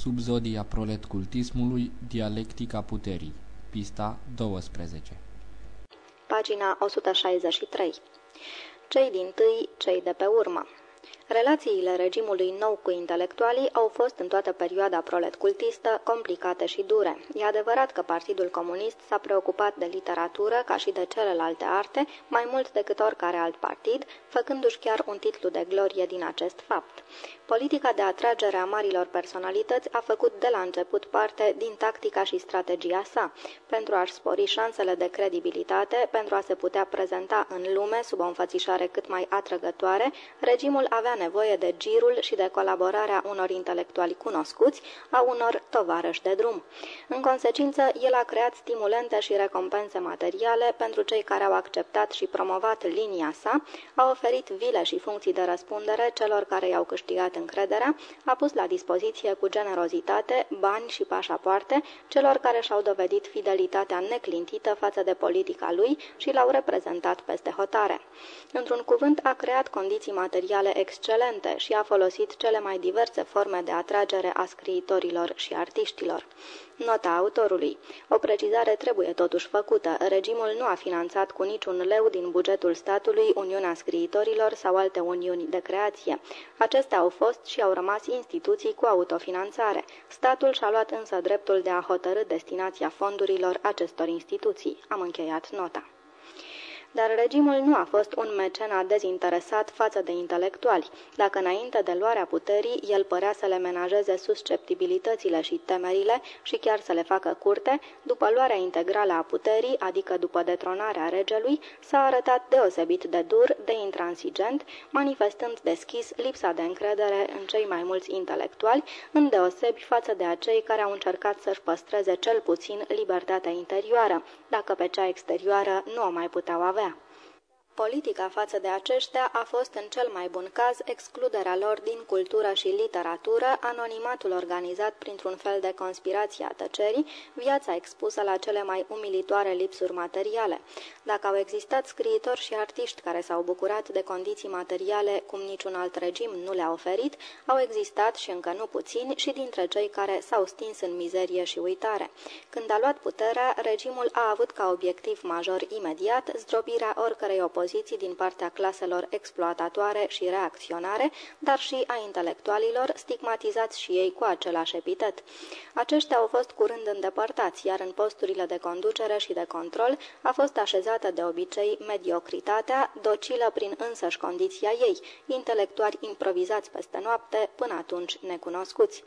Subzodia proletcultismului, dialectica puterii. Pista 12 Pagina 163 Cei din tâi, cei de pe urmă Relațiile regimului nou cu intelectualii au fost în toată perioada proletcultistă complicate și dure. E adevărat că Partidul Comunist s-a preocupat de literatură ca și de celelalte arte mai mult decât oricare alt partid, făcându-și chiar un titlu de glorie din acest fapt. Politica de atragere a marilor personalități a făcut de la început parte din tactica și strategia sa, pentru a-și spori șansele de credibilitate, pentru a se putea prezenta în lume sub o înfățișare cât mai atrăgătoare, regimul avea nevoie de girul și de colaborarea unor intelectuali cunoscuți, a unor tovarăși de drum. În consecință, el a creat stimulente și recompense materiale pentru cei care au acceptat și promovat linia sa, a oferit vile și funcții de răspundere celor care i-au câștigat încrederea, a pus la dispoziție cu generozitate bani și pașapoarte celor care și-au dovedit fidelitatea neclintită față de politica lui și l-au reprezentat peste hotare. Într-un cuvânt, a creat condiții materiale excelente și a folosit cele mai diverse forme de atragere a scriitorilor și artiștilor. Nota autorului. O precizare trebuie totuși făcută. Regimul nu a finanțat cu niciun leu din bugetul statului Uniunea Scriitorilor sau alte uniuni de creație. Acestea au fost și au rămas instituții cu autofinanțare. Statul și-a luat însă dreptul de a hotărâ destinația fondurilor acestor instituții. Am încheiat nota dar regimul nu a fost un mecenat dezinteresat față de intelectuali. Dacă înainte de luarea puterii el părea să le menajeze susceptibilitățile și temerile și chiar să le facă curte, după luarea integrală a puterii, adică după detronarea regelui, s-a arătat deosebit de dur, de intransigent, manifestând deschis lipsa de încredere în cei mai mulți intelectuali, îndeosebi față de acei care au încercat să-și păstreze cel puțin libertatea interioară, dacă pe cea exterioară nu o mai puteau avea. Politica față de aceștia a fost în cel mai bun caz excluderea lor din cultură și literatură, anonimatul organizat printr-un fel de conspirație a tăcerii, viața expusă la cele mai umilitoare lipsuri materiale. Dacă au existat scriitori și artiști care s-au bucurat de condiții materiale cum niciun alt regim nu le-a oferit, au existat și încă nu puțini și dintre cei care s-au stins în mizerie și uitare. Când a luat puterea, regimul a avut ca obiectiv major imediat zdrobirea oricărei opoziții opoziții din partea claselor exploatatoare și reacționare, dar și a intelectualilor, stigmatizați și ei cu același epitet. Aceștia au fost curând îndepărtați, iar în posturile de conducere și de control a fost așezată de obicei mediocritatea, docilă prin însăși condiția ei, intelectuali improvizați peste noapte, până atunci necunoscuți.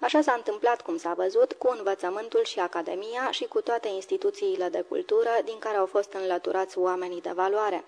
Așa s-a întâmplat, cum s-a văzut, cu învățământul și academia și cu toate instituțiile de cultură din care au fost înlăturați oamenii de valoare.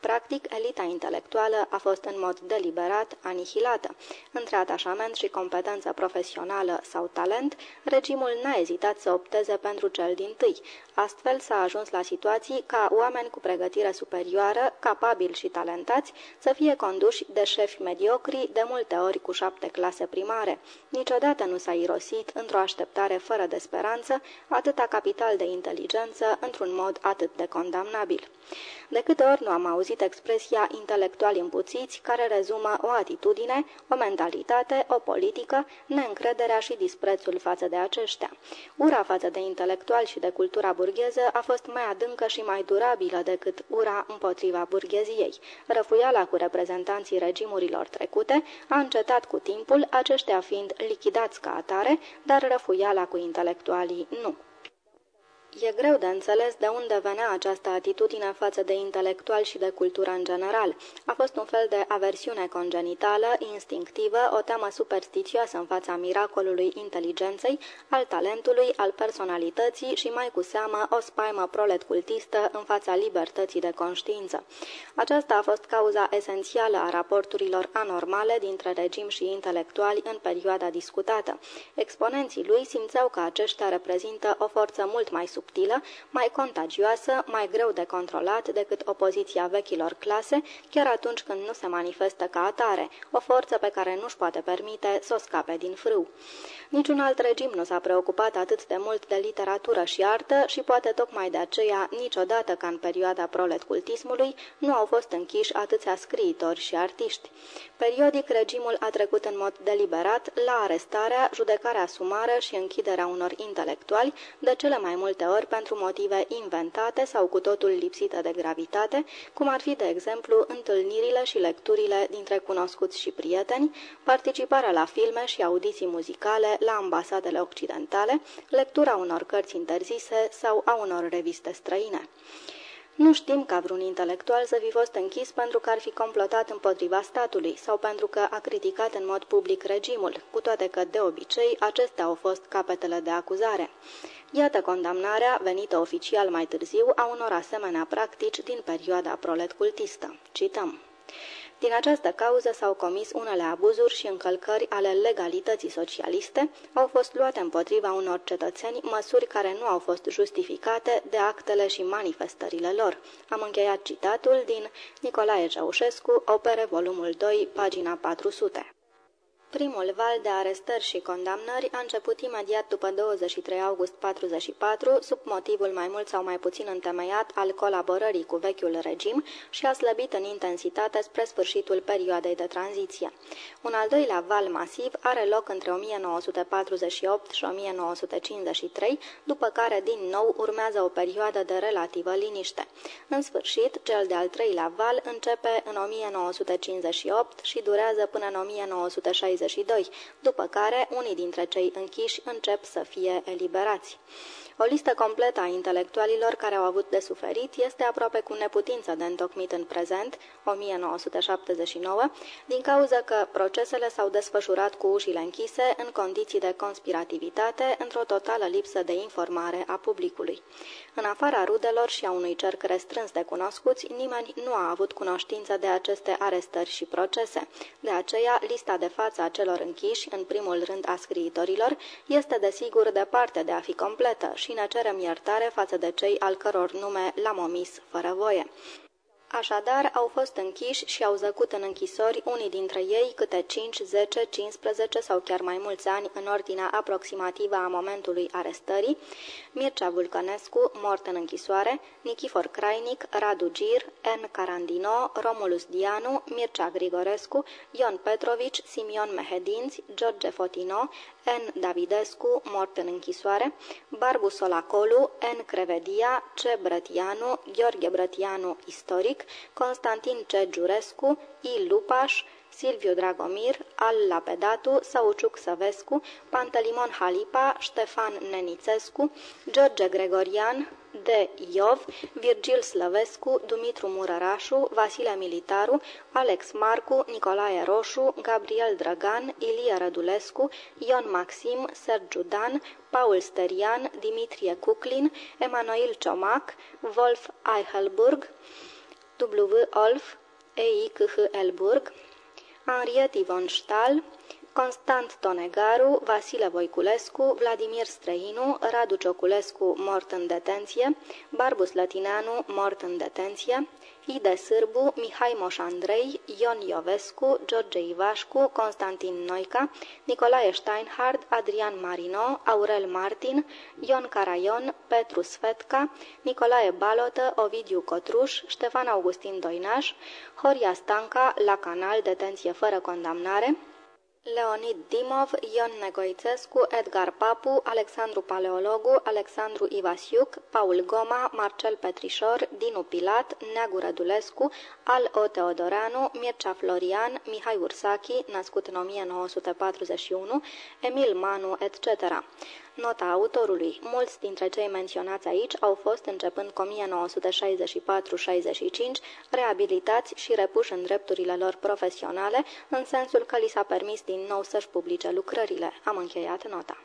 Practic, elita intelectuală a fost în mod deliberat anihilată. Între atașament și competență profesională sau talent, regimul n-a ezitat să opteze pentru cel din tâi. Astfel s-a ajuns la situații ca oameni cu pregătire superioară, capabili și talentați, să fie conduși de șefi mediocri, de multe ori cu șapte clase primare. Niciodată nu s-a irosit, într-o așteptare fără de speranță, atâta capital de inteligență, într-un mod atât de condamnabil. De câte ori nu am auzit expresia intelectuali împuțiți, care rezumă o atitudine, o mentalitate, o politică, neîncrederea și disprețul față de aceștia. Ura față de intelectuali și de cultura burgheză a fost mai adâncă și mai durabilă decât ura împotriva burgheziei. Răfuiala cu reprezentanții regimurilor trecute a încetat cu timpul, aceștia fiind lichidați ca atare, dar răfuiala cu intelectualii nu. E greu de înțeles de unde venea această atitudine față de intelectual și de cultură în general. A fost un fel de aversiune congenitală, instinctivă, o teamă superstițioasă în fața miracolului inteligenței, al talentului, al personalității și mai cu seamă o spaimă prolet cultistă în fața libertății de conștiință. Aceasta a fost cauza esențială a raporturilor anormale dintre regim și intelectuali în perioada discutată. Exponenții lui simțeau că aceștia reprezintă o forță mult mai superioră subtilă, mai contagioasă, mai greu de controlat decât opoziția vechilor clase, chiar atunci când nu se manifestă ca atare, o forță pe care nu-și poate permite să o scape din frâu. Niciun alt regim nu s-a preocupat atât de mult de literatură și artă și poate tocmai de aceea, niciodată ca în perioada proletcultismului, nu au fost închiși atâția scriitori și artiști. Periodic, regimul a trecut în mod deliberat la arestarea, judecarea sumară și închiderea unor intelectuali, de cele mai multe ori pentru motive inventate sau cu totul lipsite de gravitate, cum ar fi, de exemplu, întâlnirile și lecturile dintre cunoscuți și prieteni, participarea la filme și audiții muzicale la ambasadele occidentale, lectura unor cărți interzise sau a unor reviste străine. Nu știm ca vreun intelectual să fi fost închis pentru că ar fi complotat împotriva statului sau pentru că a criticat în mod public regimul, cu toate că, de obicei, acestea au fost capetele de acuzare. Iată condamnarea, venită oficial mai târziu, a unor asemenea practici din perioada proletcultistă. Cităm. Din această cauză s-au comis unele abuzuri și încălcări ale legalității socialiste, au fost luate împotriva unor cetățeni măsuri care nu au fost justificate de actele și manifestările lor. Am încheiat citatul din Nicolae Ceaușescu, Opere, volumul 2, pagina 400. Primul val de arestări și condamnări a început imediat după 23 august 44, sub motivul mai mult sau mai puțin întemeiat al colaborării cu vechiul regim și a slăbit în intensitate spre sfârșitul perioadei de tranziție. Un al doilea val masiv are loc între 1948 și 1953, după care din nou urmează o perioadă de relativă liniște. În sfârșit, cel de-al treilea val începe în 1958 și durează până în 1960 1962, după care unii dintre cei închiși încep să fie eliberați. O listă completă a intelectualilor care au avut de suferit este aproape cu neputință de întocmit în prezent, 1979, din cauza că procesele s-au desfășurat cu ușile închise în condiții de conspirativitate, într-o totală lipsă de informare a publicului. În afara rudelor și a unui cerc restrâns de cunoscuți, nimeni nu a avut cunoștință de aceste arestări și procese. De aceea, lista de față a celor închiși, în primul rând a scriitorilor, este desigur departe de a fi completă și ne cerem iertare față de cei al căror nume l-am omis fără voie. Așadar, au fost închiși și au zăcut în închisori unii dintre ei câte 5, 10, 15 sau chiar mai mulți ani în ordinea aproximativă a momentului arestării, Mircea Vulcănescu, mort în închisoare, Nichifor Crainic, Radu Gir, N. Carandino, Romulus Dianu, Mircea Grigorescu, Ion Petrovici, Simion Mehedinți, George Fotino, N. Davidescu, mort în închisoare, Barbu Solacolu, N. Crevedia, C. Brătianu, Gheorghe Brătianu, istoric, Constantin C. Giurescu, I. Lupaș, Silviu Dragomir, Al Lapedatu, Sauciuc Săvescu, Pantelimon Halipa, Ștefan Nenițescu, George Gregorian, de Iov, Virgil Slăvescu, Dumitru Murărașu, Vasile Militaru, Alex Marcu, Nicolae Roșu, Gabriel Drăgan, Ilie Rădulescu, Ion Maxim, Sergiu Dan, Paul Sterian, Dimitrie Cuclin, Emanuel Ciomac, Wolf Eichelburg, W. Olf, E.I.C.H. Elburg, Henriette Ivon Stahl, Constant Tonegaru, Vasile Voiculescu, Vladimir Străinu, Radu Cioculescu, mort în detenție, Barbus Lătineanu, mort în detenție, Ide Sârbu, Mihai Moș Andrei, Ion Iovescu, George Ivașcu, Constantin Noica, Nicolae Steinhard, Adrian Marino, Aurel Martin, Ion Caraion, Petru Sfetca, Nicolae Balotă, Ovidiu Cotruș, Ștefan Augustin Doinaș, Horia Stanca, la canal, detenție fără condamnare, Leonid Dimov, Ion Negoițescu, Edgar Papu, Alexandru Paleologu, Alexandru Ivasiuc, Paul Goma, Marcel Petrișor, Dinu Pilat, Neagu Rădulescu, Al O. Teodoreanu, Mircea Florian, Mihai Ursachi, născut în 1941, Emil Manu, etc. Nota autorului. Mulți dintre cei menționați aici au fost, începând cu 1964-65, reabilitați și repuși în drepturile lor profesionale, în sensul că li s-a permis din nou să-și publice lucrările. Am încheiat nota.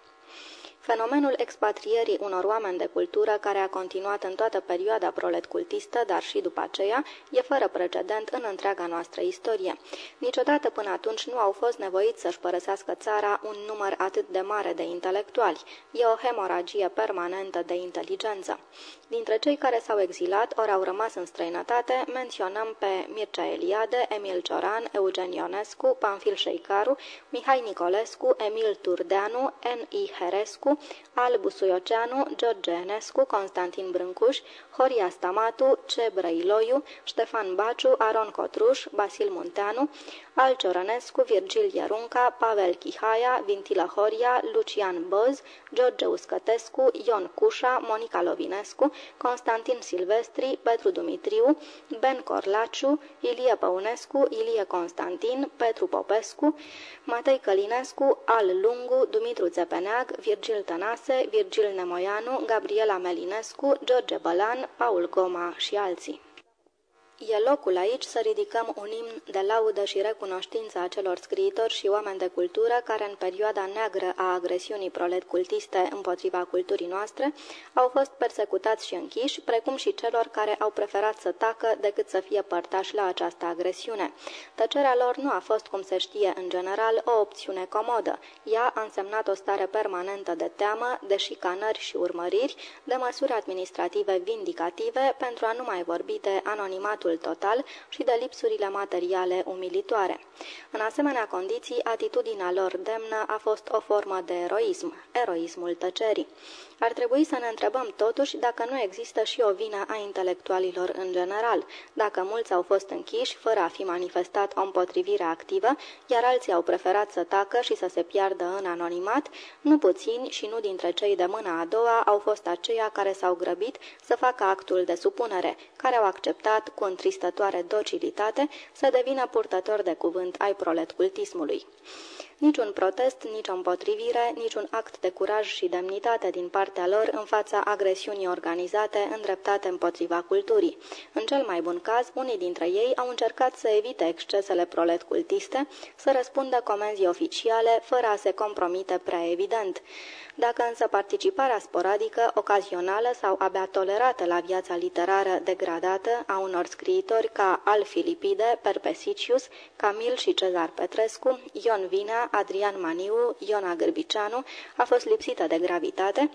Fenomenul expatrierii unor oameni de cultură, care a continuat în toată perioada proletcultistă, dar și după aceea, e fără precedent în întreaga noastră istorie. Niciodată până atunci nu au fost nevoiți să-și părăsească țara un număr atât de mare de intelectuali. E o hemoragie permanentă de inteligență. Dintre cei care s-au exilat ori au rămas în străinătate, menționăm pe Mircea Eliade, Emil Cioran, Eugen Ionescu, Panfil Șeicaru, Mihai Nicolescu, Emil Turdeanu, N.I. Herescu, Albu Suioceanu, George Enescu, Constantin Brâncuș, Horia Stamatu, C. Brăiloiu, Ștefan Baciu, Aron Cotruș, Basil Munteanu, Al Ciorănescu, Virgil Iarunca, Pavel Chihaia, Vintila Horia, Lucian Boz, George Uscătescu, Ion Cușa, Monica Lovinescu, Constantin Silvestri, Petru Dumitriu, Ben Corlaciu, Ilie Păunescu, Ilie Constantin, Petru Popescu, Matei Călinescu, Al Lungu, Dumitru Țepeneag, Virgil Tănase, Virgil Nemoianu, Gabriela Melinescu, George Bălan, Paul Goma și alții. E locul aici să ridicăm un imn de laudă și recunoștință a celor scriitori și oameni de cultură care în perioada neagră a agresiunii prolet cultiste împotriva culturii noastre au fost persecutați și închiși, precum și celor care au preferat să tacă decât să fie părtași la această agresiune. Tăcerea lor nu a fost, cum se știe în general, o opțiune comodă. Ea a însemnat o stare permanentă de teamă, de șicanări și urmăriri, de măsuri administrative vindicative, pentru a nu mai vorbi de anonimatul abuzul total și de lipsurile materiale umilitoare. În asemenea condiții, atitudinea lor demnă a fost o formă de eroism, eroismul tăcerii. Ar trebui să ne întrebăm totuși dacă nu există și o vină a intelectualilor în general, dacă mulți au fost închiși fără a fi manifestat o împotrivire activă, iar alții au preferat să tacă și să se piardă în anonimat, nu puțini și nu dintre cei de mâna a doua au fost aceia care s-au grăbit să facă actul de supunere, care au acceptat cu întristătoare docilitate să devină purtător de cuvânt ai proletcultismului. Niciun protest, nici o împotrivire, niciun act de curaj și demnitate din partea lor în fața agresiunii organizate îndreptate împotriva culturii. În cel mai bun caz, unii dintre ei au încercat să evite excesele prolet cultiste, să răspundă comenzii oficiale, fără a se compromite prea evident. Dacă însă participarea sporadică, ocazională sau abia tolerată la viața literară degradată a unor scriitori ca Al Filipide, Perpesicius, Camil și Cezar Petrescu, Ion Vina, Adrian Maniu, Iona Gârbiceanu a fost lipsită de gravitate,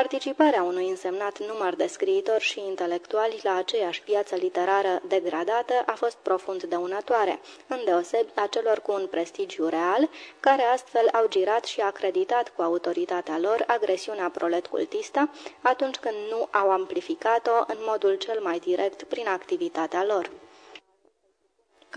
Participarea unui însemnat număr de scriitori și intelectuali la aceeași viață literară degradată a fost profund dăunătoare, îndeosebi a celor cu un prestigiu real, care astfel au girat și acreditat cu autoritatea lor agresiunea proletcultistă atunci când nu au amplificat-o în modul cel mai direct prin activitatea lor.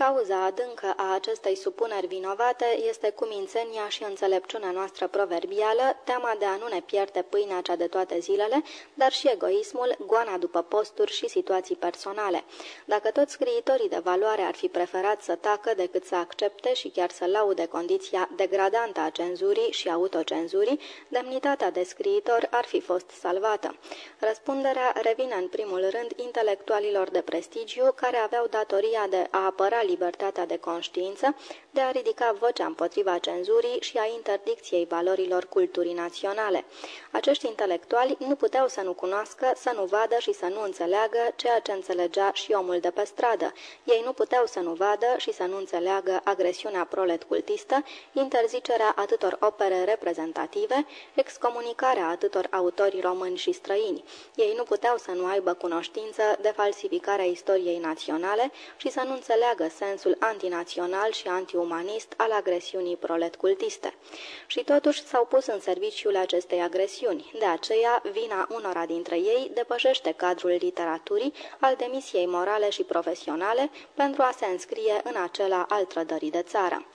Cauza adâncă a acestei supuneri vinovate este cumințenia și înțelepciunea noastră proverbială, teama de a nu ne pierde pâinea cea de toate zilele, dar și egoismul, goana după posturi și situații personale. Dacă toți scriitorii de valoare ar fi preferat să tacă decât să accepte și chiar să laude condiția degradantă a cenzurii și autocenzurii, demnitatea de scriitor ar fi fost salvată. Răspunderea revine în primul rând intelectualilor de prestigiu care aveau datoria de a apăra libertatea de conștiință, de a ridica vocea împotriva cenzurii și a interdicției valorilor culturii naționale. Acești intelectuali nu puteau să nu cunoască, să nu vadă și să nu înțeleagă ceea ce înțelegea și omul de pe stradă. Ei nu puteau să nu vadă și să nu înțeleagă agresiunea prolet-cultistă, interzicerea atâtor opere reprezentative, excomunicarea atâtor autori români și străini. Ei nu puteau să nu aibă cunoștință de falsificarea istoriei naționale și să nu înțeleagă sensul antinațional și antiumanist al agresiunii proletcultiste. Și totuși s-au pus în serviciul acestei agresiuni. De aceea, vina unora dintre ei depășește cadrul literaturii al demisiei morale și profesionale pentru a se înscrie în acela al trădării de țară.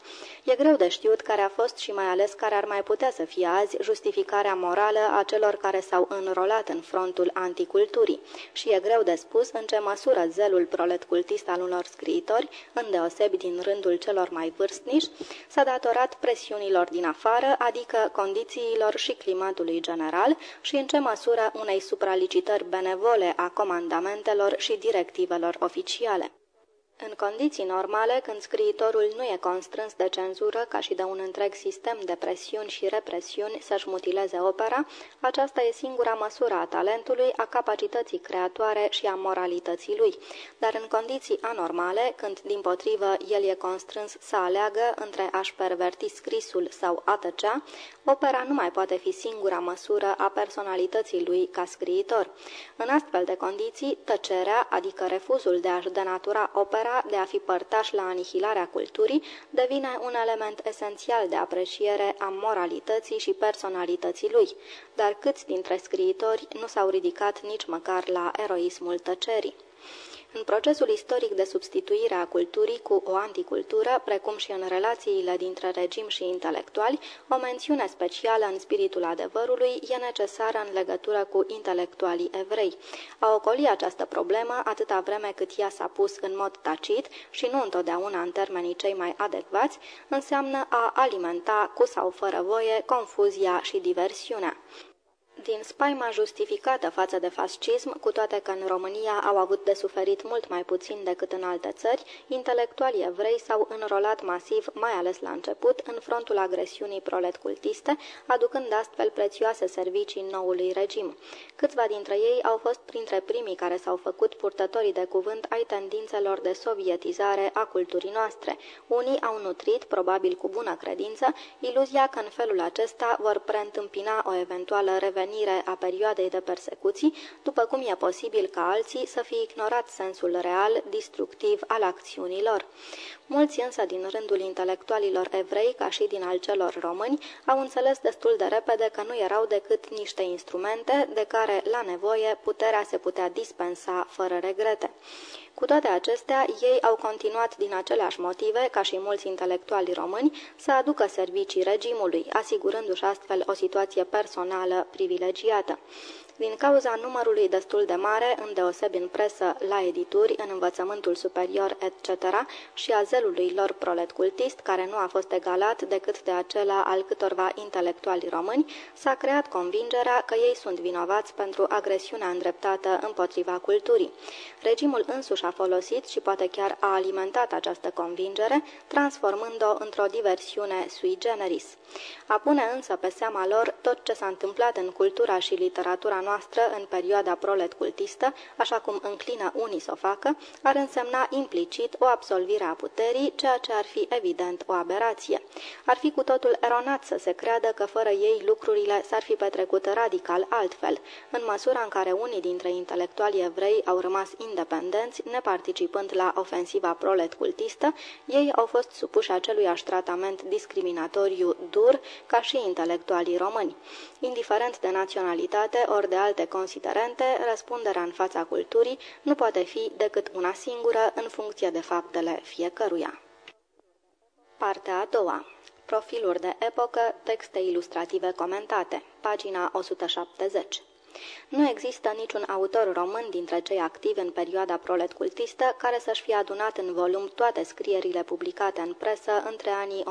E greu de știut care a fost și mai ales care ar mai putea să fie azi justificarea morală a celor care s-au înrolat în frontul anticulturii și e greu de spus în ce măsură zelul proletcultist al unor scriitori îndeosebi din rândul celor mai vârstnici, s-a datorat presiunilor din afară, adică condițiilor și climatului general și în ce măsură unei supralicitări benevole a comandamentelor și directivelor oficiale. În condiții normale, când scriitorul nu e constrâns de cenzură ca și de un întreg sistem de presiuni și represiuni să-și mutileze opera, aceasta e singura măsură a talentului, a capacității creatoare și a moralității lui. Dar în condiții anormale, când din potrivă el e constrâns să aleagă între a-și perverti scrisul sau a tăcea, opera nu mai poate fi singura măsură a personalității lui ca scriitor. În astfel de condiții, tăcerea, adică refuzul de a-și denatura opera, de a fi părtaș la anihilarea culturii devine un element esențial de apreciere a moralității și personalității lui, dar câți dintre scriitori nu s-au ridicat nici măcar la eroismul tăcerii? În procesul istoric de substituire a culturii cu o anticultură, precum și în relațiile dintre regim și intelectuali, o mențiune specială în spiritul adevărului e necesară în legătură cu intelectualii evrei. A ocoli această problemă atâta vreme cât ea s-a pus în mod tacit și nu întotdeauna în termenii cei mai adecvați, înseamnă a alimenta cu sau fără voie confuzia și diversiunea. Din spaima justificată față de fascism, cu toate că în România au avut de suferit mult mai puțin decât în alte țări, intelectualii evrei s-au înrolat masiv, mai ales la început, în frontul agresiunii prolet-cultiste, aducând astfel prețioase servicii noului regim. Câțiva dintre ei au fost printre primii care s-au făcut purtătorii de cuvânt ai tendințelor de sovietizare a culturii noastre. Unii au nutrit, probabil cu bună credință, iluzia că în felul acesta vor preîntâmpina o eventuală revenire revenire a perioadei de persecuții, după cum e posibil ca alții să fie ignorat sensul real, destructiv al acțiunilor. Mulți însă din rândul intelectualilor evrei, ca și din al celor români, au înțeles destul de repede că nu erau decât niște instrumente de care, la nevoie, puterea se putea dispensa fără regrete. Cu toate acestea, ei au continuat din aceleași motive, ca și mulți intelectuali români, să aducă servicii regimului, asigurându-și astfel o situație personală privilegiată. Din cauza numărului destul de mare, îndeosebi în presă, la edituri, în învățământul superior, etc., și a zelului lor prolet cultist, care nu a fost egalat decât de acela al câtorva intelectuali români, s-a creat convingerea că ei sunt vinovați pentru agresiunea îndreptată împotriva culturii. Regimul însuși a folosit și poate chiar a alimentat această convingere, transformând-o într-o diversiune sui generis. A pune însă pe seama lor tot ce s-a întâmplat în cultura și literatura noastră în perioada prolet-cultistă, așa cum înclină unii să o facă, ar însemna implicit o absolvire a puterii, ceea ce ar fi evident o aberație. Ar fi cu totul eronat să se creadă că fără ei lucrurile s-ar fi petrecut radical altfel, în măsura în care unii dintre intelectualii evrei au rămas independenți, neparticipând la ofensiva prolet-cultistă, ei au fost supuși aceluiași tratament discriminatoriu dur ca și intelectualii români. Indiferent de naționalitate ori de alte considerente, răspunderea în fața culturii nu poate fi decât una singură în funcție de faptele fiecăruia. Partea a doua. Profiluri de epocă, texte ilustrative comentate, pagina 170 nu există niciun autor român dintre cei activi în perioada proletcultistă care să-și fie adunat în volum toate scrierile publicate în presă între anii 1948-1965.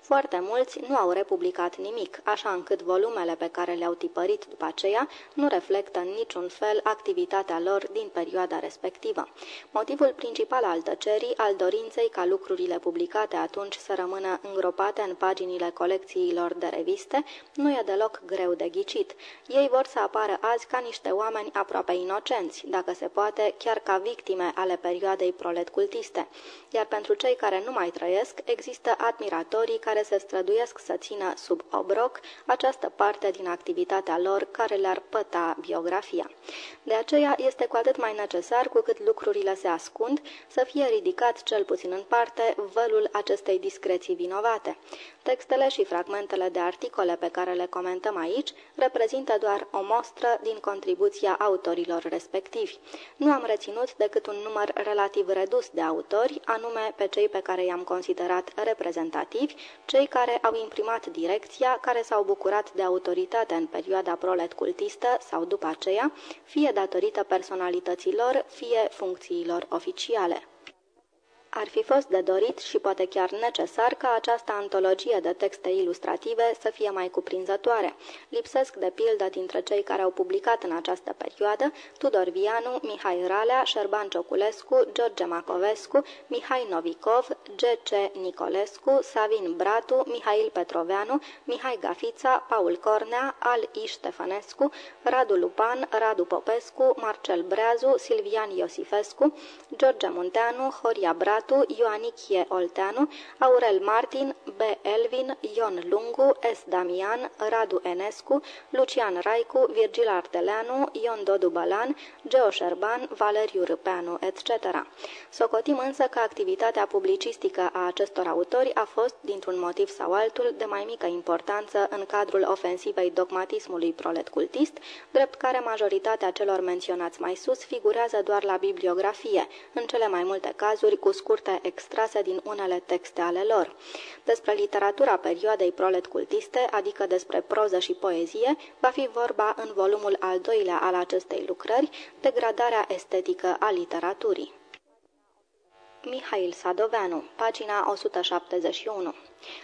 Foarte mulți nu au republicat nimic, așa încât volumele pe care le-au tipărit după aceea nu reflectă în niciun fel activitatea lor din perioada respectivă. Motivul principal al tăcerii, al dorinței ca lucrurile publicate atunci să rămână îngropate în paginile colecțiilor de reviste, nu e deloc greu de ghicit. Ei vor să apară azi ca niște oameni aproape inocenți, dacă se poate, chiar ca victime ale perioadei proletcultiste. Iar pentru cei care nu mai trăiesc, există admiratorii care se străduiesc să țină sub obroc această parte din activitatea lor care le-ar păta biografia. De aceea este cu atât mai necesar, cu cât lucrurile se ascund, să fie ridicat cel puțin în parte vălul acestei discreții vinovate. Textele și fragmentele de articole pe care le comentăm aici reprezintă doar o mostră din contribuția autorilor respectivi. Nu am reținut decât un număr relativ redus de autori, anume pe cei pe care i-am considerat reprezentativi, cei care au imprimat direcția, care s-au bucurat de autoritate în perioada prolet-cultistă sau după aceea, fie datorită personalităților, fie funcțiilor oficiale. Ar fi fost de dorit și poate chiar necesar ca această antologie de texte ilustrative să fie mai cuprinzătoare. Lipsesc de pildă dintre cei care au publicat în această perioadă Tudor Vianu, Mihai Ralea, Șerban Cioculescu, George Macovescu, Mihai Novikov, G.C. Nicolescu, Savin Bratu, Mihail Petroveanu, Mihai Gafița, Paul Cornea, Al I. Ștefănescu, Radu Lupan, Radu Popescu, Marcel Breazu, Silvian Iosifescu, George Munteanu, Horia Bratu, Ioanichie Olteanu, Aurel Martin, B. Elvin, Ion Lungu, S. Damian, Radu Enescu, Lucian Raicu, Virgil Arteleanu, Ion Dodu Balan, Geo Șerban, Valeriu Râpeanu, etc. Socotim însă că activitatea publicistică a acestor autori a fost, dintr-un motiv sau altul, de mai mică importanță în cadrul ofensivei dogmatismului prolet cultist, drept care majoritatea celor menționați mai sus figurează doar la bibliografie, în cele mai multe cazuri cu scurte extrase din unele texte ale lor. Despre literatura perioadei prolet cultiste, adică despre proză și poezie, va fi vorba în volumul al doilea al acestei lucrări, Degradarea estetică a literaturii. Mihail Sadoveanu, pagina 171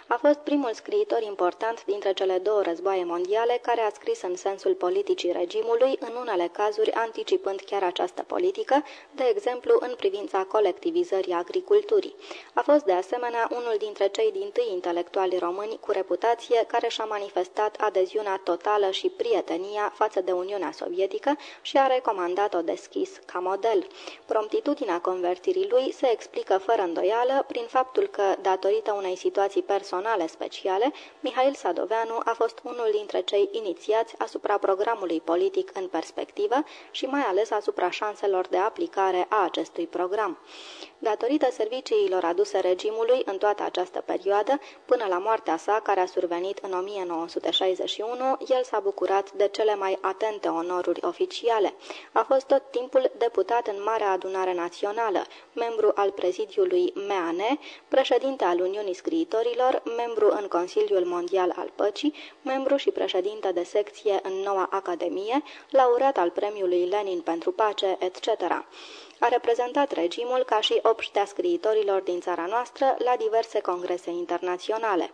a fost primul scriitor important dintre cele două războaie mondiale care a scris în sensul politicii regimului, în unele cazuri anticipând chiar această politică, de exemplu în privința colectivizării agriculturii. A fost de asemenea unul dintre cei din tâi intelectuali români cu reputație care și-a manifestat adeziunea totală și prietenia față de Uniunea Sovietică și a recomandat-o deschis ca model. Promptitudinea convertirii lui se explică fără îndoială prin faptul că, datorită unei situații personale speciale, Mihail Sadoveanu a fost unul dintre cei inițiați asupra programului politic în perspectivă și mai ales asupra șanselor de aplicare a acestui program. Datorită serviciilor aduse regimului în toată această perioadă, până la moartea sa, care a survenit în 1961, el s-a bucurat de cele mai atente onoruri oficiale. A fost tot timpul deputat în Marea Adunare Națională, membru al prezidiului MEANE, președinte al Uniunii Scriitorilor, membru în Consiliul Mondial al Păcii, membru și președinte de secție în Noua Academie, laureat al Premiului Lenin pentru Pace, etc. A reprezentat regimul ca și obștea scriitorilor din țara noastră la diverse congrese internaționale.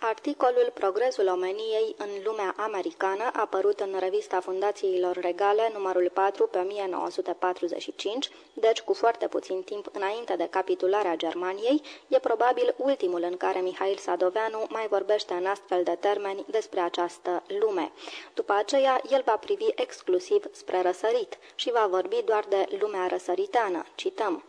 Articolul Progresul omeniei în lumea americană, apărut în revista Fundațiilor Regale, numărul 4 pe 1945, deci cu foarte puțin timp înainte de capitularea Germaniei, e probabil ultimul în care Mihail Sadoveanu mai vorbește în astfel de termeni despre această lume. După aceea, el va privi exclusiv spre răsărit și va vorbi doar de lumea răsăriteană. Cităm.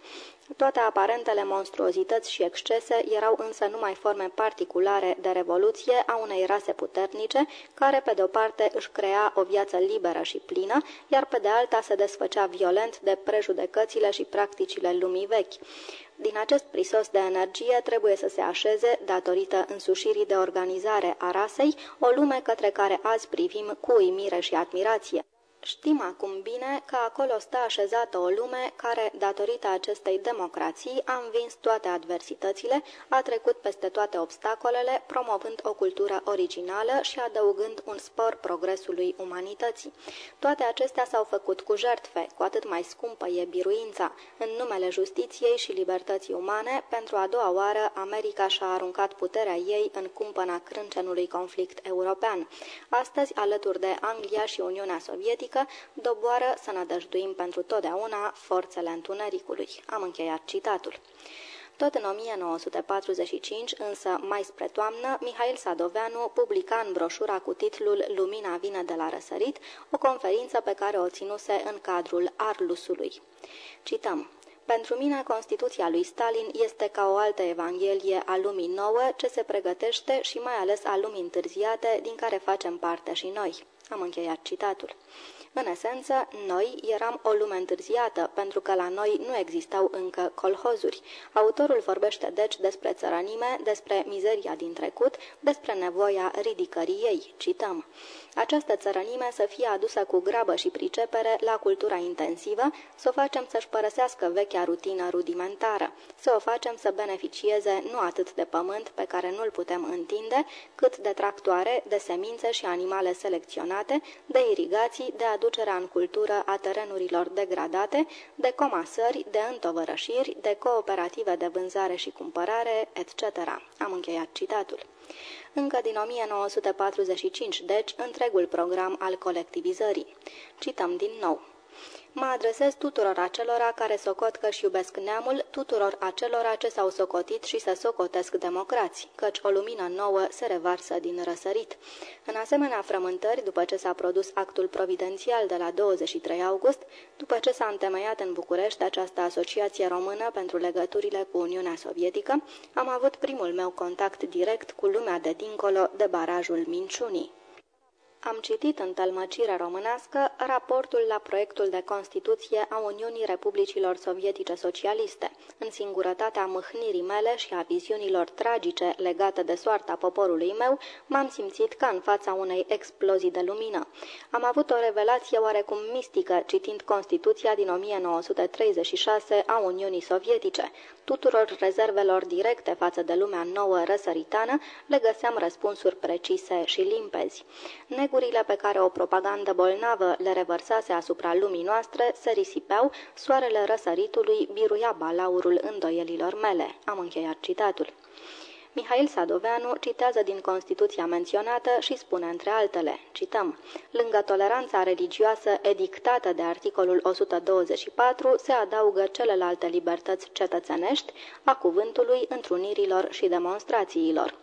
Toate aparentele monstruozități și excese erau însă numai forme particulare de revoluție a unei rase puternice, care pe de-o parte își crea o viață liberă și plină, iar pe de alta se desfăcea violent de prejudecățile și practicile lumii vechi. Din acest prisos de energie trebuie să se așeze, datorită însușirii de organizare a rasei, o lume către care azi privim cu uimire și admirație. Știm acum bine că acolo stă așezată o lume care, datorită acestei democrații, a învins toate adversitățile, a trecut peste toate obstacolele, promovând o cultură originală și adăugând un spor progresului umanității. Toate acestea s-au făcut cu jertfe, cu atât mai scumpă e biruința. În numele justiției și libertății umane, pentru a doua oară, America și-a aruncat puterea ei în cumpăna crâncenului conflict european. Astăzi, alături de Anglia și Uniunea Sovietică, politică, doboară să nădăjduim pentru totdeauna forțele întunericului. Am încheiat citatul. Tot în 1945, însă mai spre toamnă, Mihail Sadoveanu publica în broșura cu titlul Lumina vine de la răsărit, o conferință pe care o ținuse în cadrul Arlusului. Cităm. Pentru mine, Constituția lui Stalin este ca o altă evanghelie a lumii nouă ce se pregătește și mai ales a lumii întârziate din care facem parte și noi. Am încheiat citatul. În esență, noi eram o lume întârziată, pentru că la noi nu existau încă colhozuri. Autorul vorbește deci despre țărănime, despre mizeria din trecut, despre nevoia ridicării ei. Cităm. Această țărănime să fie adusă cu grabă și pricepere la cultura intensivă, să o facem să-și părăsească vechea rutină rudimentară, să o facem să beneficieze nu atât de pământ pe care nu-l putem întinde, cât de tractoare, de semințe și animale selecționate, de irigații, de aducerea în cultură a terenurilor degradate, de comasări, de întovărășiri, de cooperative de vânzare și cumpărare, etc. Am încheiat citatul. Încă din 1945, deci, întregul program al colectivizării. Cităm din nou. Mă adresez tuturor acelora care socot că își iubesc neamul, tuturor acelora ce s-au socotit și se socotesc democrați, căci o lumină nouă se revarsă din răsărit. În asemenea frământări, după ce s-a produs actul providențial de la 23 august, după ce s-a întemeiat în București această asociație română pentru legăturile cu Uniunea Sovietică, am avut primul meu contact direct cu lumea de dincolo de barajul minciunii. Am citit în tălmăcire românească raportul la proiectul de Constituție a Uniunii Republicilor Sovietice Socialiste. În singurătatea mâhnirii mele și a viziunilor tragice legate de soarta poporului meu, m-am simțit ca în fața unei explozii de lumină. Am avut o revelație oarecum mistică citind Constituția din 1936 a Uniunii Sovietice. Tuturor rezervelor directe față de lumea nouă răsăritană le găseam răspunsuri precise și limpezi. Neg negurile pe care o propagandă bolnavă le revărsase asupra lumii noastre se risipeau, soarele răsăritului biruia balaurul îndoielilor mele. Am încheiat citatul. Mihail Sadoveanu citează din Constituția menționată și spune între altele, cităm, Lângă toleranța religioasă edictată de articolul 124 se adaugă celelalte libertăți cetățenești a cuvântului, întrunirilor și demonstrațiilor.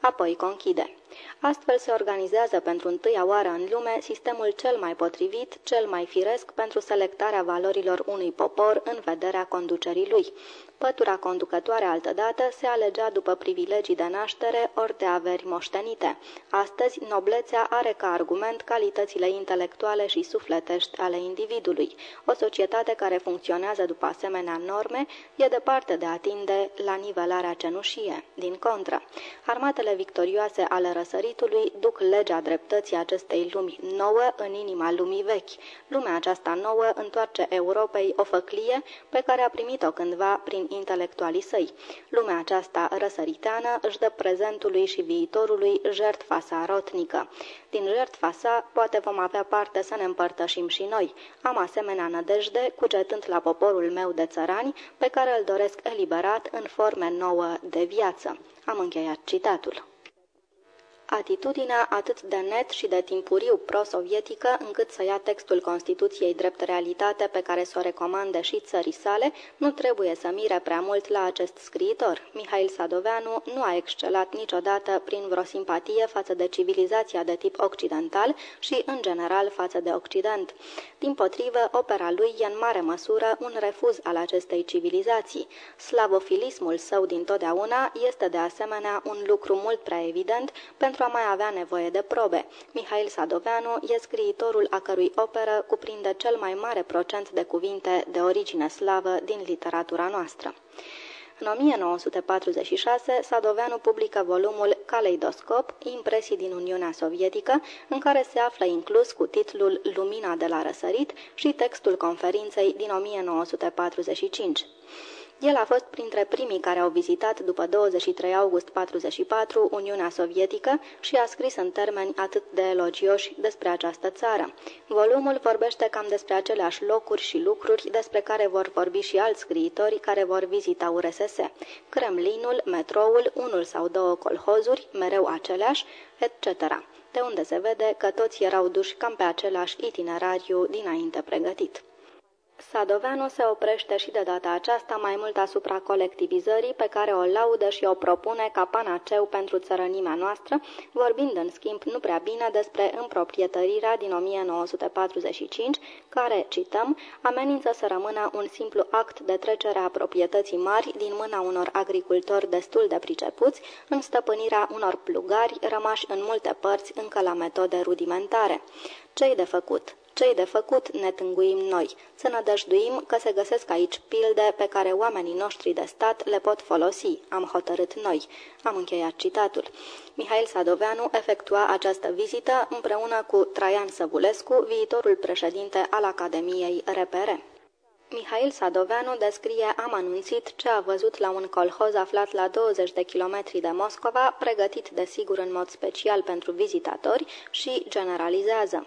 Apoi conchide. Astfel se organizează pentru întâia oară în lume sistemul cel mai potrivit, cel mai firesc pentru selectarea valorilor unui popor în vederea conducerii lui. Pătura conducătoare altădată se alegea după privilegii de naștere ori de averi moștenite. Astăzi, noblețea are ca argument calitățile intelectuale și sufletești ale individului. O societate care funcționează după asemenea norme e departe de a atinde la nivelarea cenușie. Din contră, armatele victorioase ale răsăritului duc legea dreptății acestei lumi nouă în inima lumii vechi. Lumea aceasta nouă întoarce Europei o făclie pe care a primit-o cândva prin intelectualii săi. Lumea aceasta răsăriteană își dă prezentului și viitorului jertfa sa rotnică. Din jertfa sa poate vom avea parte să ne împărtășim și noi. Am asemenea nădejde, cugetând la poporul meu de țărani, pe care îl doresc eliberat în forme nouă de viață. Am încheiat citatul. Atitudinea atât de net și de timpuriu pro-sovietică, încât să ia textul Constituției drept realitate pe care să o recomande și țării sale, nu trebuie să mire prea mult la acest scriitor. Mihail Sadoveanu nu a excelat niciodată prin vreo simpatie față de civilizația de tip occidental și, în general, față de Occident. Din potrivă, opera lui e în mare măsură un refuz al acestei civilizații. Slavofilismul său dintotdeauna este de asemenea un lucru mult prea evident pentru pentru a mai avea nevoie de probe. Mihail Sadoveanu e scriitorul a cărui operă cuprinde cel mai mare procent de cuvinte de origine slavă din literatura noastră. În 1946, Sadoveanu publică volumul Caleidoscop, impresii din Uniunea Sovietică, în care se află inclus cu titlul Lumina de la răsărit și textul conferinței din 1945. El a fost printre primii care au vizitat după 23 august 44 Uniunea Sovietică și a scris în termeni atât de elogioși despre această țară. Volumul vorbește cam despre aceleași locuri și lucruri despre care vor vorbi și alți scriitori care vor vizita URSS. Kremlinul, metroul, unul sau două colhozuri, mereu aceleași, etc. De unde se vede că toți erau duși cam pe același itinerariu dinainte pregătit. Sadoveanu se oprește și de data aceasta mai mult asupra colectivizării pe care o laudă și o propune ca panaceu pentru țărănimea noastră, vorbind în schimb nu prea bine despre împroprietărirea din 1945, care, cităm, amenință să rămână un simplu act de trecere a proprietății mari din mâna unor agricultori destul de pricepuți în stăpânirea unor plugari rămași în multe părți încă la metode rudimentare. Ce-i de făcut? Ce-i de făcut, ne tânguim noi, să nădăjduim că se găsesc aici pilde pe care oamenii noștri de stat le pot folosi, am hotărât noi. Am încheiat citatul. Mihail Sadoveanu efectua această vizită împreună cu Traian Săvulescu, viitorul președinte al Academiei Repere. Mihail Sadoveanu descrie am anunțit ce a văzut la un colhoz aflat la 20 de kilometri de Moscova, pregătit desigur în mod special pentru vizitatori și generalizează.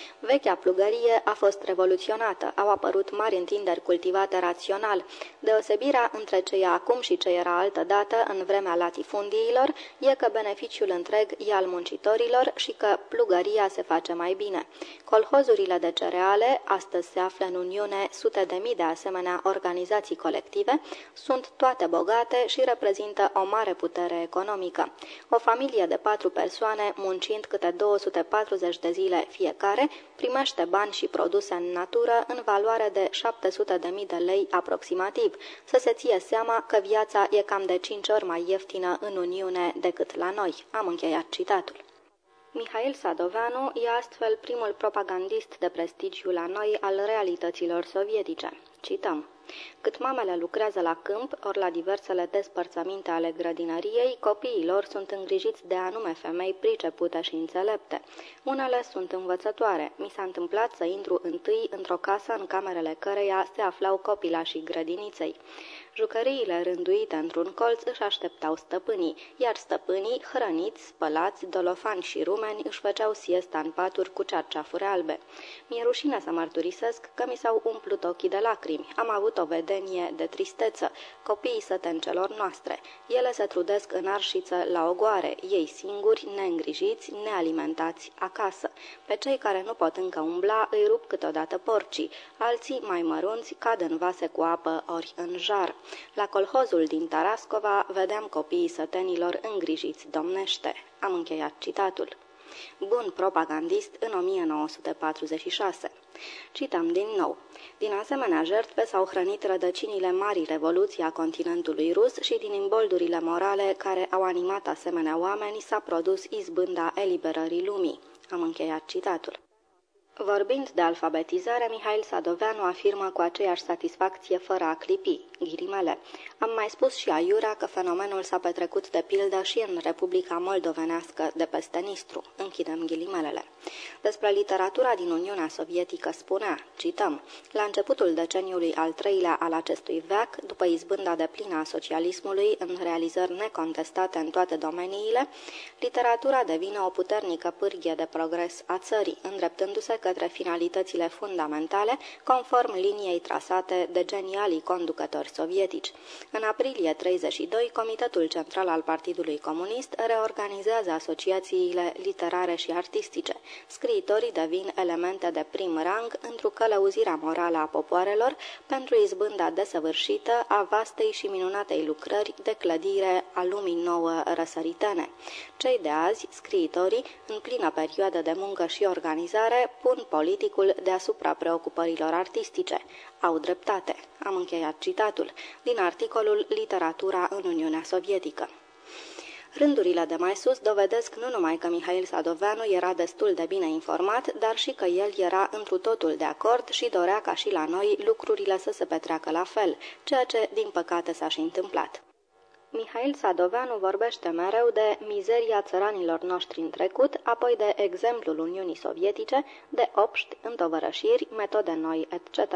Vechea plugărie a fost revoluționată, au apărut mari întinderi cultivate rațional. Deosebirea între ce e acum și ce era altădată în vremea latifundiilor e că beneficiul întreg e al muncitorilor și că plugăria se face mai bine. Colhozurile de cereale, astăzi se află în Uniune sute de mii de asemenea organizații colective, sunt toate bogate și reprezintă o mare putere economică. O familie de patru persoane, muncind câte 240 de zile fiecare, primește bani și produse în natură în valoare de 700 de mii de lei aproximativ. Să se ție seama că viața e cam de 5 ori mai ieftină în Uniune decât la noi. Am încheiat citatul. Mihail Sadoveanu e astfel primul propagandist de prestigiu la noi al realităților sovietice. Cităm. Cât mamele lucrează la câmp, ori la diversele despărțăminte ale grădinăriei, copiii lor sunt îngrijiți de anume femei pricepute și înțelepte. Unele sunt învățătoare. Mi s-a întâmplat să intru întâi într-o casă în camerele căreia se aflau copila și grădiniței. Jucăriile rânduite într-un colț își așteptau stăpânii, iar stăpânii, hrăniți, spălați, dolofani și rumeni, își făceau siesta în paturi cu cearceafuri albe. Mi-e rușine să mărturisesc că mi s-au umplut ochii de lacrimi. Am avut o vedenie de tristețe. Copiii sătencelor noastre. Ele se trudesc în arșiță la ogoare, ei singuri, neîngrijiți, nealimentați, acasă. Pe cei care nu pot încă umbla îi rup câteodată porcii, alții mai mărunți cad în vase cu apă ori în jar. La colhozul din Tarascova vedeam copiii sătenilor îngrijiți domnește. Am încheiat citatul. Bun propagandist în 1946. Cităm din nou. Din asemenea jertfe s-au hrănit rădăcinile marii revoluții a continentului rus și din imboldurile morale care au animat asemenea oameni s-a produs izbânda eliberării lumii. Am încheiat citatul. Vorbind de alfabetizare, Mihail Sadoveanu afirmă cu aceeași satisfacție fără a clipi, ghirimele. Am mai spus și aiurea că fenomenul s-a petrecut de pildă și în Republica Moldovenească de peste Nistru. Închidem ghilimelele. Despre literatura din Uniunea Sovietică spunea, cităm, la începutul deceniului al treilea al acestui veac, după izbânda de plină a socialismului în realizări necontestate în toate domeniile, literatura devine o puternică pârghie de progres a țării, îndreptându-se către finalitățile fundamentale, conform liniei trasate de genialii conducători sovietici. În aprilie 32, Comitetul Central al Partidului Comunist reorganizează asociațiile literare și artistice. Scriitorii devin elemente de prim rang într-o călăuzirea morală a popoarelor pentru izbânda desăvârșită a vastei și minunatei lucrări de clădire a lumii nouă răsăritene. Cei de azi, scriitorii, în plină perioadă de muncă și organizare, pun politicul deasupra preocupărilor artistice. Au dreptate. Am încheiat citatul din articolul Literatura în Uniunea Sovietică. Rândurile de mai sus dovedesc nu numai că Mihail Sadoveanu era destul de bine informat, dar și că el era întru totul de acord și dorea ca și la noi lucrurile să se petreacă la fel, ceea ce, din păcate, s-a și întâmplat. Mihail Sadoveanu vorbește mereu de mizeria țăranilor noștri în trecut, apoi de exemplul Uniunii Sovietice, de obști, întovărășiri, metode noi, etc.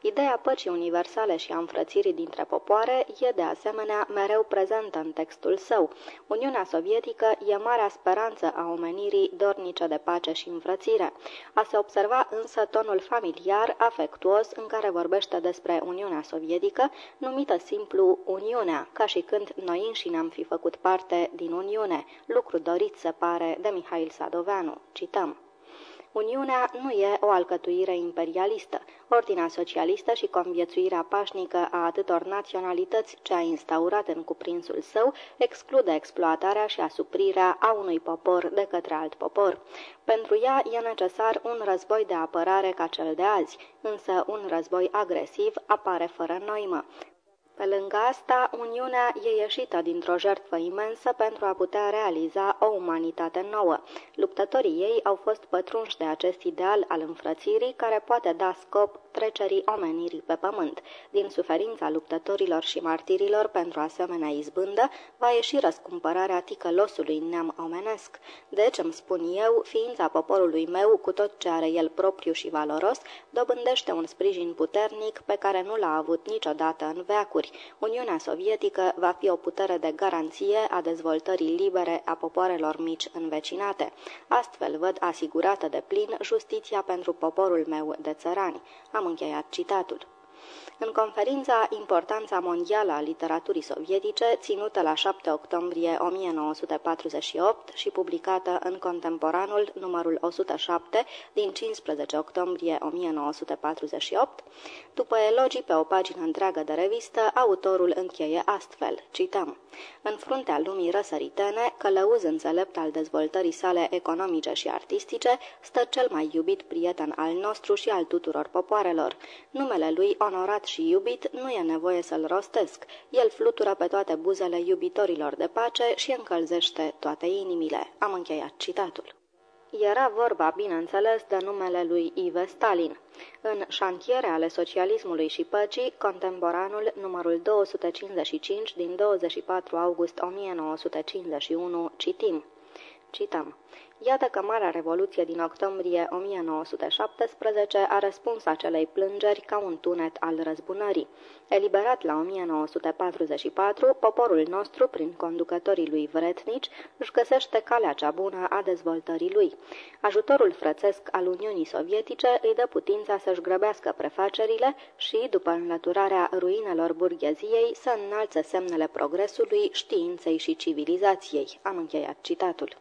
Ideea păcii universale și a înfrățirii dintre popoare e de asemenea mereu prezentă în textul său. Uniunea Sovietică e marea speranță a omenirii dornice de pace și înfrățire. A se observa însă tonul familiar, afectuos, în care vorbește despre Uniunea Sovietică, numită simplu Uniunea, ca și când noi înșine am fi făcut parte din Uniune, lucru dorit se pare de Mihail Sadoveanu. Cităm. Uniunea nu e o alcătuire imperialistă. Ordinea socialistă și conviețuirea pașnică a atâtor naționalități ce a instaurat în cuprinsul său exclude exploatarea și asuprirea a unui popor de către alt popor. Pentru ea e necesar un război de apărare ca cel de azi, însă un război agresiv apare fără noimă. Pe lângă asta, Uniunea e ieșită dintr-o jertfă imensă pentru a putea realiza o umanitate nouă. Luptătorii ei au fost pătrunși de acest ideal al înfrățirii care poate da scop trecerii omenirii pe pământ. Din suferința luptătorilor și martirilor pentru asemenea izbândă, va ieși răscumpărarea ticălosului neam omenesc. Deci, îmi spun eu, ființa poporului meu, cu tot ce are el propriu și valoros, dobândește un sprijin puternic pe care nu l-a avut niciodată în veacuri. Uniunea Sovietică va fi o putere de garanție a dezvoltării libere a popoarelor mici învecinate. Astfel văd asigurată de plin justiția pentru poporul meu de țărani. Am încheiat citatul. În conferința Importanța mondială a literaturii sovietice, ținută la 7 octombrie 1948 și publicată în Contemporanul numărul 107 din 15 octombrie 1948, după elogii pe o pagină întreagă de revistă, autorul încheie astfel, cităm, În fruntea lumii răsăritene, călăuz înțelept al dezvoltării sale economice și artistice, stă cel mai iubit prieten al nostru și al tuturor popoarelor. Numele lui onorat și iubit, nu e nevoie să-l rostesc. El flutură pe toate buzele iubitorilor de pace și încălzește toate inimile. Am încheiat citatul. Era vorba, bineînțeles, de numele lui Ive Stalin. În șantiere ale socialismului și păcii, contemporanul numărul 255 din 24 august 1951, citim. Cităm. Iată că Marea Revoluție din octombrie 1917 a răspuns acelei plângeri ca un tunet al răzbunării. Eliberat la 1944, poporul nostru, prin conducătorii lui Vretnici, își găsește calea cea bună a dezvoltării lui. Ajutorul frățesc al Uniunii Sovietice îi dă putința să-și grăbească prefacerile și, după înlăturarea ruinelor burgheziei, să înalțe semnele progresului, științei și civilizației. Am încheiat citatul.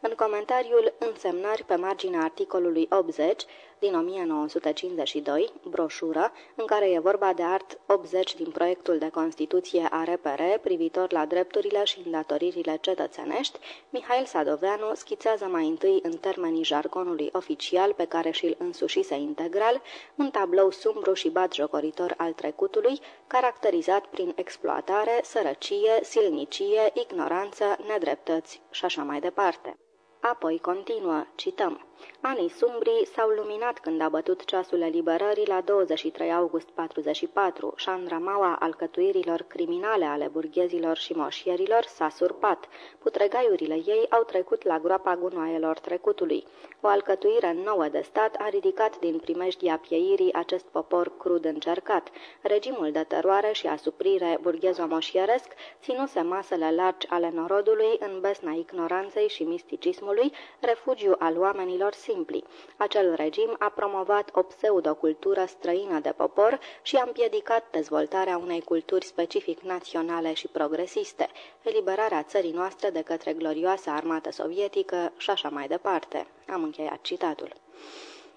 În comentariul Însemnări pe marginea articolului 80, din 1952, broșură, în care e vorba de art 80 din proiectul de Constituție a RPR privitor la drepturile și îndatoririle cetățenești, Mihail Sadoveanu schițează mai întâi în termenii jargonului oficial pe care și-l însușise integral, un tablou sumbru și batjocoritor al trecutului, caracterizat prin exploatare, sărăcie, silnicie, ignoranță, nedreptăți și așa mai departe. Apoi continuă, cităm. Anii sumbrii s-au luminat când a bătut ceasul eliberării la 23 august 44. Șandramaua alcătuirilor criminale ale burghezilor și moșierilor s-a surpat. Putregaiurile ei au trecut la groapa gunoaielor trecutului. O alcătuire nouă de stat a ridicat din primejdia pieirii acest popor crud încercat. Regimul de teroare și asuprire burghezo-moșieresc ținuse masele largi ale norodului în besna ignoranței și misticismului, refugiu al oamenilor oamenilor simpli. Acel regim a promovat o pseudocultură străină de popor și a împiedicat dezvoltarea unei culturi specific naționale și progresiste, eliberarea țării noastre de către glorioasa armată sovietică și așa mai departe. Am încheiat citatul.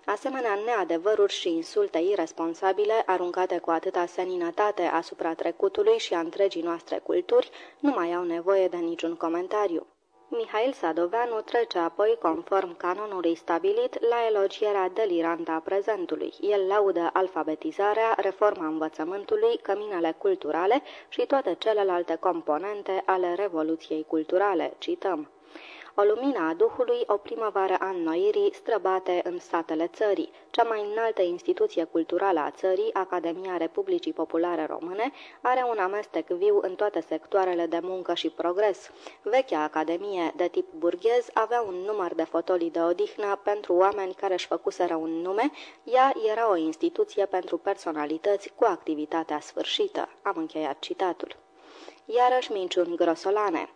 Asemenea neadevăruri și insulte irresponsabile, aruncate cu atâta seninătate asupra trecutului și a întregii noastre culturi, nu mai au nevoie de niciun comentariu. Mihail Sadoveanu trece apoi, conform canonului stabilit, la elogierea delirantă a prezentului. El laudă alfabetizarea, reforma învățământului, căminele culturale și toate celelalte componente ale revoluției culturale. Cităm. O lumină a Duhului, o primăvară a înnoirii, străbate în satele țării. Cea mai înaltă instituție culturală a țării, Academia Republicii Populare Române, are un amestec viu în toate sectoarele de muncă și progres. Vechea Academie de tip burghez avea un număr de fotolii de odihnă pentru oameni care își făcuseră un nume, ea era o instituție pentru personalități cu activitatea sfârșită. Am încheiat citatul. Iarăși minciuni grosolane.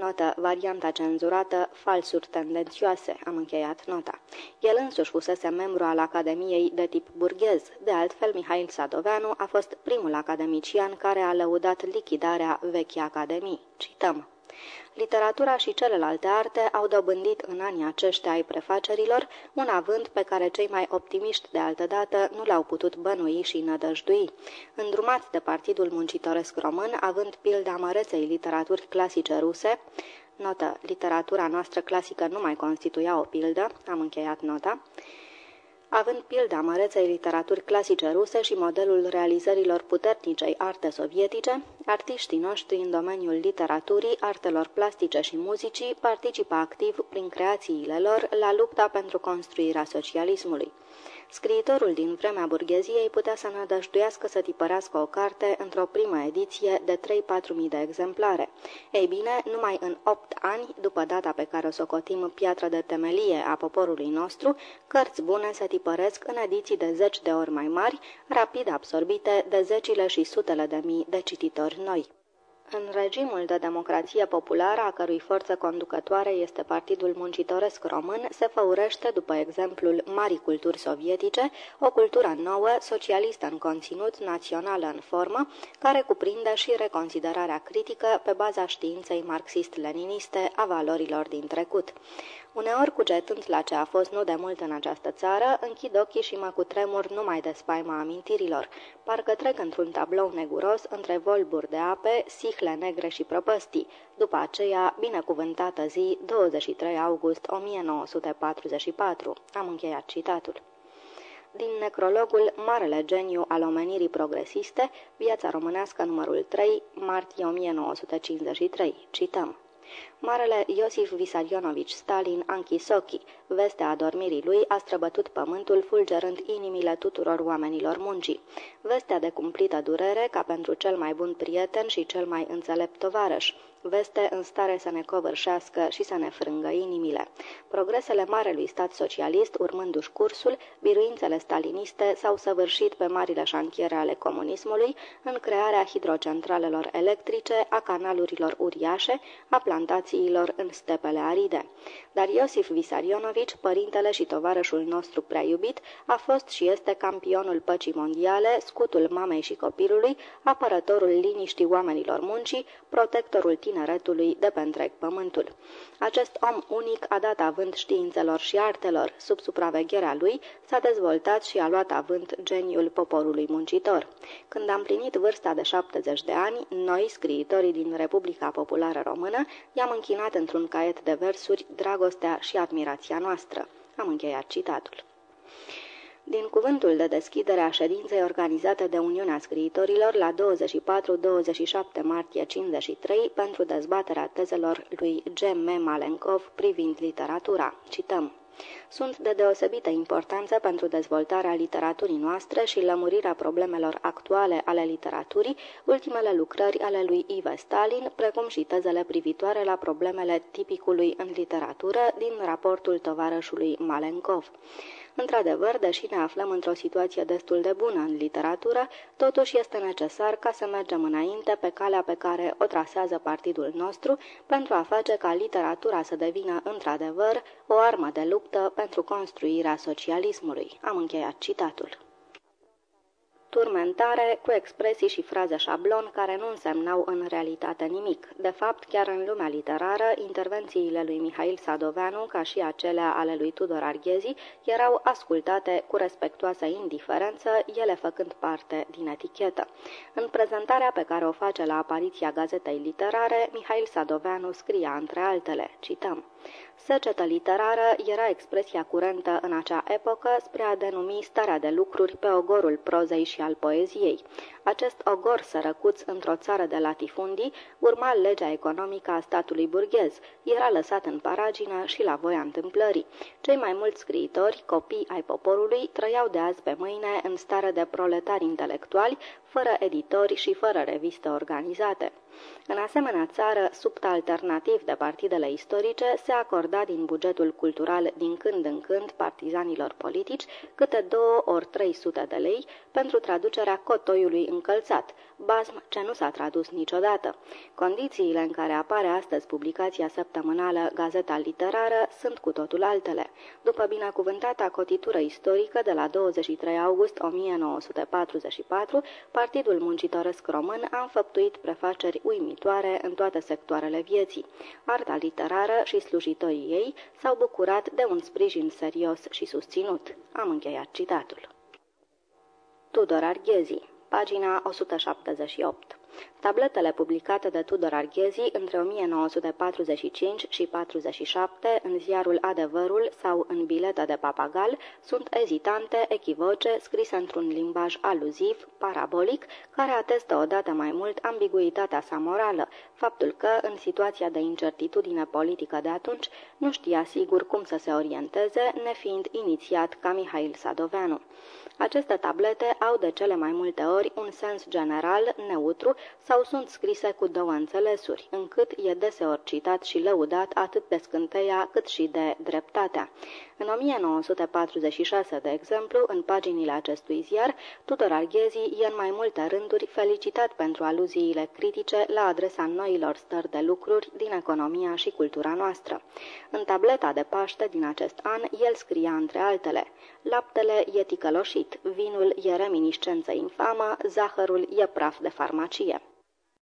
Notă, varianta cenzurată, falsuri tendențioase, am încheiat nota. El însuși fusese membru al Academiei de tip burghez. De altfel, Mihail Sadoveanu a fost primul academician care a lăudat lichidarea vechii academii. Cităm. Literatura și celelalte arte au dobândit în anii aceștia ai prefacerilor un avânt pe care cei mai optimiști de altădată nu l-au putut bănui și nădăjdui. Îndrumați de Partidul Muncitoresc Român, având pilda măreței literaturi clasice ruse, Notă, literatura noastră clasică nu mai constituia o pildă, am încheiat nota, având pilda măreței literaturi clasice ruse și modelul realizărilor puternicei arte sovietice, artiștii noștri în domeniul literaturii, artelor plastice și muzicii participă activ prin creațiile lor la lupta pentru construirea socialismului. Scriitorul din vremea burgheziei putea să nădăjduiască să tipărească o carte într-o primă ediție de 3-4 mii de exemplare. Ei bine, numai în 8 ani, după data pe care o socotim piatră de temelie a poporului nostru, cărți bune se tipăresc în ediții de zeci de ori mai mari, rapid absorbite de zecile și sutele de mii de cititori noi. În regimul de democrație populară, a cărui forță conducătoare este Partidul Muncitoresc Român, se făurește, după exemplul marii culturi sovietice, o cultură nouă, socialistă în conținut, națională în formă, care cuprinde și reconsiderarea critică pe baza științei marxist-leniniste a valorilor din trecut. Uneori, cugetând la ce a fost nu de mult în această țară, închid ochii și mă cutremur numai de spaima amintirilor. Parcă trec într-un tablou neguros între volburi de ape, sihle negre și prăpăstii. După aceea, binecuvântată zi, 23 august 1944. Am încheiat citatul din necrologul Marele geniu al omenirii progresiste, Viața românească numărul 3, martie 1953. Cităm. Marele Iosif Visarionovici Stalin a închis ochii. Vestea adormirii lui a străbătut pământul, fulgerând inimile tuturor oamenilor muncii. Vestea de cumplită durere, ca pentru cel mai bun prieten și cel mai înțelept tovarăș veste în stare să ne covârșească și să ne frângă inimile. Progresele marelui stat socialist, urmându-și cursul, biruințele staliniste s-au săvârșit pe marile șantiere ale comunismului în crearea hidrocentralelor electrice, a canalurilor uriașe, a plantațiilor în stepele aride. Dar Iosif Visarionovici, părintele și tovarășul nostru prea iubit, a fost și este campionul păcii mondiale, scutul mamei și copilului, apărătorul liniștii oamenilor muncii, protectorul tineretului de pe întreg pământul. Acest om unic a dat avânt științelor și artelor. Sub supravegherea lui s-a dezvoltat și a luat avânt geniul poporului muncitor. Când am plinit vârsta de 70 de ani, noi, scriitorii din Republica Populară Română, i-am închinat într-un caiet de versuri dragostea și admirația noastră. Am încheiat citatul. Din cuvântul de deschidere a ședinței organizate de Uniunea Scriitorilor la 24-27 martie 53 pentru dezbaterea tezelor lui G.M. Malenkov privind literatura. Cităm. Sunt de deosebită importanță pentru dezvoltarea literaturii noastre și lămurirea problemelor actuale ale literaturii, ultimele lucrări ale lui Ive Stalin, precum și tezele privitoare la problemele tipicului în literatură din raportul tovarășului Malenkov. Într-adevăr, deși ne aflăm într-o situație destul de bună în literatură, totuși este necesar ca să mergem înainte pe calea pe care o trasează partidul nostru pentru a face ca literatura să devină într-adevăr o armă de luptă pentru construirea socialismului. Am încheiat citatul turmentare cu expresii și fraze șablon care nu însemnau în realitate nimic. De fapt, chiar în lumea literară, intervențiile lui Mihail Sadoveanu, ca și acelea ale lui Tudor Arghezi, erau ascultate cu respectoasă indiferență, ele făcând parte din etichetă. În prezentarea pe care o face la apariția gazetei literare, Mihail Sadoveanu scria între altele, cităm, Secetă literară era expresia curentă în acea epocă spre a denumi starea de lucruri pe ogorul prozei și al poeziei. Acest ogor sărăcuț într-o țară de latifundii urma legea economică a statului burghez, era lăsat în paragină și la voia întâmplării. Cei mai mulți scriitori, copii ai poporului, trăiau de azi pe mâine în stare de proletari intelectuali, fără editori și fără reviste organizate. În asemenea țară, subta alternativ de partidele istorice, se acorda din bugetul cultural din când în când partizanilor politici câte două ori 300 de lei pentru traducerea cotoiului încălțat, basm ce nu s-a tradus niciodată. Condițiile în care apare astăzi publicația săptămânală Gazeta Literară sunt cu totul altele. După binecuvântata cotitură istorică de la 23 august 1944, Partidul Muncitoresc Român a înfăptuit prefaceri uimitoare în toate sectoarele vieții. Arta literară și slujitorii ei s-au bucurat de un sprijin serios și susținut. Am încheiat citatul. Tudor Arghezi, pagina 178 Tabletele publicate de Tudor Arghezi între 1945 și 47 în ziarul Adevărul sau în bilete de papagal sunt ezitante, echivoce, scrise într-un limbaj aluziv, parabolic, care atestă odată mai mult ambiguitatea sa morală, faptul că, în situația de incertitudine politică de atunci, nu știa sigur cum să se orienteze, nefiind inițiat ca Mihail Sadoveanu. Aceste tablete au de cele mai multe ori un sens general, neutru, sau sunt scrise cu două înțelesuri, încât e deseori citat și lăudat atât de scânteia cât și de dreptatea. În 1946, de exemplu, în paginile acestui ziar, Tudor Arghezi e în mai multe rânduri felicitat pentru aluziile critice la adresa noilor stări de lucruri din economia și cultura noastră. În tableta de Paște din acest an, el scria între altele Laptele e ticăloșit, vinul e reminiscență infamă, zahărul e praf de farmacie.